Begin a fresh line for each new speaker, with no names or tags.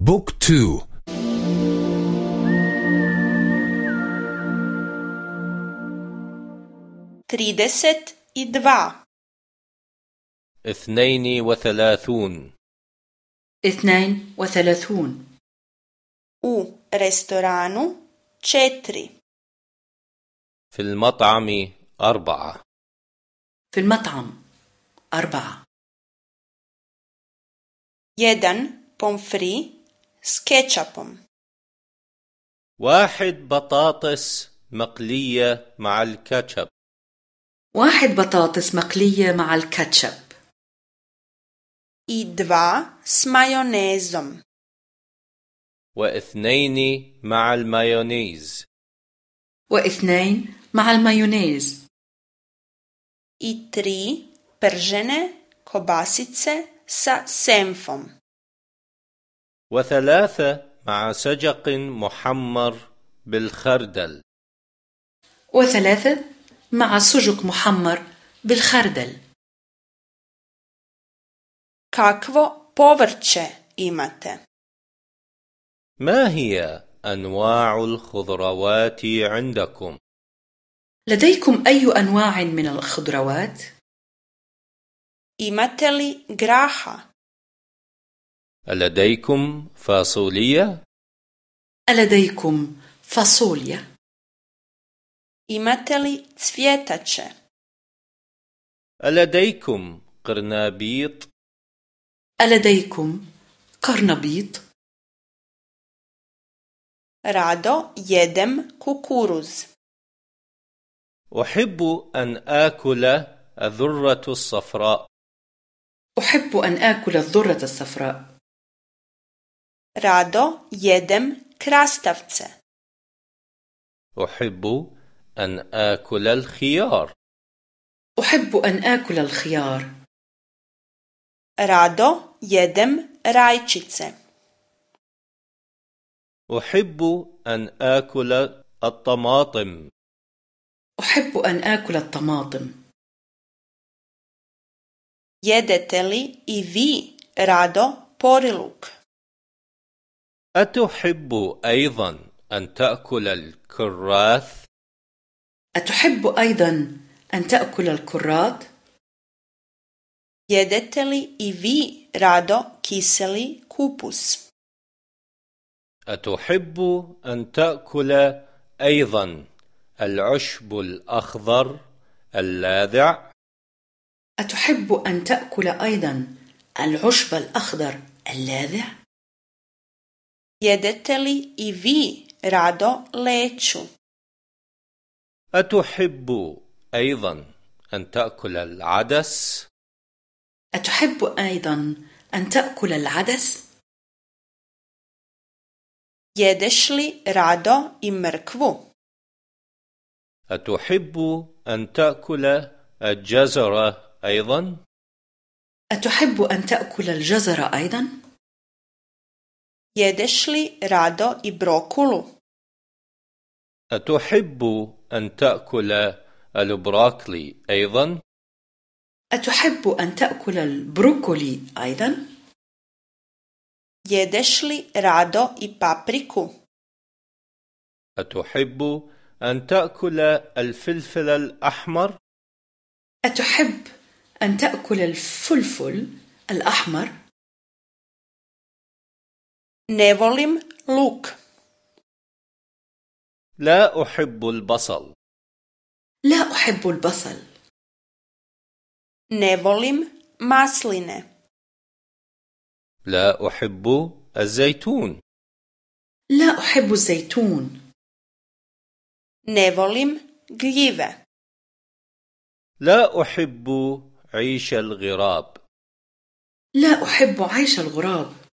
book two.
trideset i dva
اثنين وثلاثون.
اثنين وثلاثون.
U restoranu četiri
في المطعم أربعة.
في المطعم أربعة.
jedan pomfri s kečapom.
واحد بطاطس مقلية مع الكاتشب.
واحد بطاطس مقلية مع الكاتشب.
I dva s majonezom.
واثنين مع المايونيز.
واثنين مع المايونيز.
I tri pržene kobasice sa senfom.
وثلاثة مع سجق محمر بالخردل
وثلاثة مع سجق محمر بالخردل
kakvo povrće imate
ما هي أنواع الخضروات عندكم؟
لديكم أي أنواع من الخضروات؟
imate li graha
لديكم فاصوليا؟
ألديكم فاصوليا؟
imate li cvjetače
لديكم قرنابيط؟
ألديكم قرنبيط؟
rado jedem kukuruz
أحب أن آكل الذرة الصفراء
أحب أن آكل الذرة الصفراء
rado jedem krastavce.
أحب أن آكل الخيار.
أحب أن آكل الخيار.
Rado jedem rajčice.
أحب أن آكل الطماطم.
أحب أن آكل الطماطم.
Jedete li i vi rado poriluk
أتحب أيضا أن تأكل الكراث؟
أتحب أيضا أن تأكل الكرات؟
jedete li i vi rado kiseli kupus
أتحب أن تأكل أيضا العشب الأخضر اللاذع؟
أتحب أن تأكل أيضا العشب الأخضر اللاذع؟
Jedete li i vi rado leću
أتحب أيضا أن تأكل العدس؟
أتحب أيضا أن تأكل العدس؟
jedeš li rado i mrkvu
أتحب أن تأكل الجزر أيضا؟
أتحب أن تأكل الجزر أيضا؟
Jedeš li rado i brokulu
أتحب أن تأكل البروكلي أيضا؟
أتحب أن تأكل البروكولي أيضا؟
jedeš li rado i papriku
أتحب أن تأكل الفلفل الأحمر؟
أتحب أن تأكل الفلفل الأحمر؟
Ne volim luk.
لا أحب البصل.
لا أحب البصل.
Ne volim masline.
لا أحب الزيتون.
لا أحب الزيتون.
Ne volim gljive.
لا أحب عيش الغراب.
لا أحب عيش الغراب.